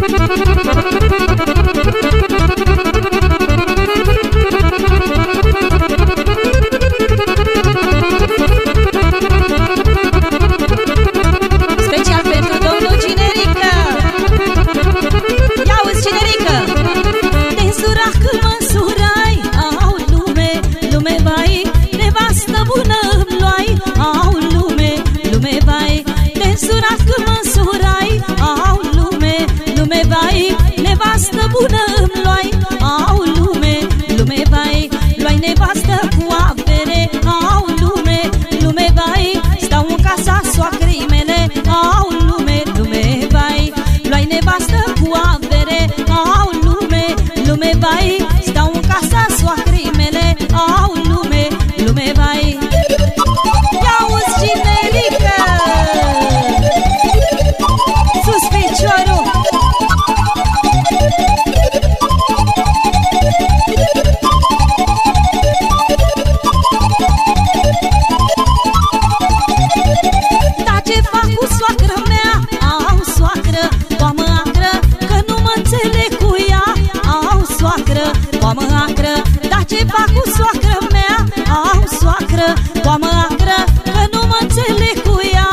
フフフフフ。nevastă cu avere. Au lume, lume bai Stau în casa soacrei mele Au lume, lume bai Luai nevastă cu avere. Au lume, lume bai toamă acră Dar ce fac cu soacră mea? Au soacră, toamă acră Că nu mă înțeleg cu ea.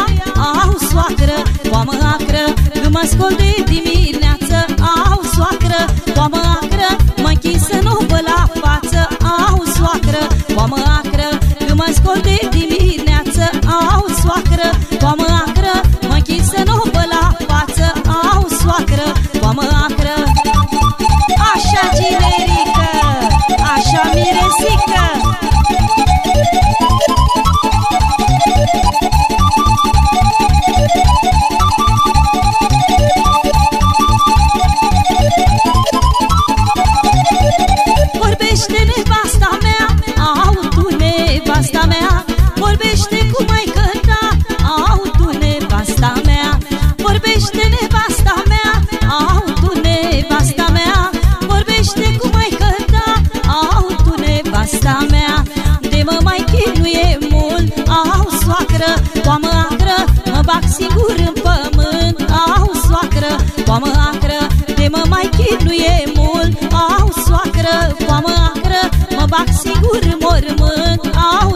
Au soacră, toamă acră Când mă scol de dimineață. Au soacră, toamă acră Mă închis să nu vă la față. Au soacră, toamă acră Când mă scol de dimineață. Au sigur în pământ Au soacră, poamă acră, de mă mai chinuie mult. Au soacră, poamă acră, mă bag sigur în mormânt. Au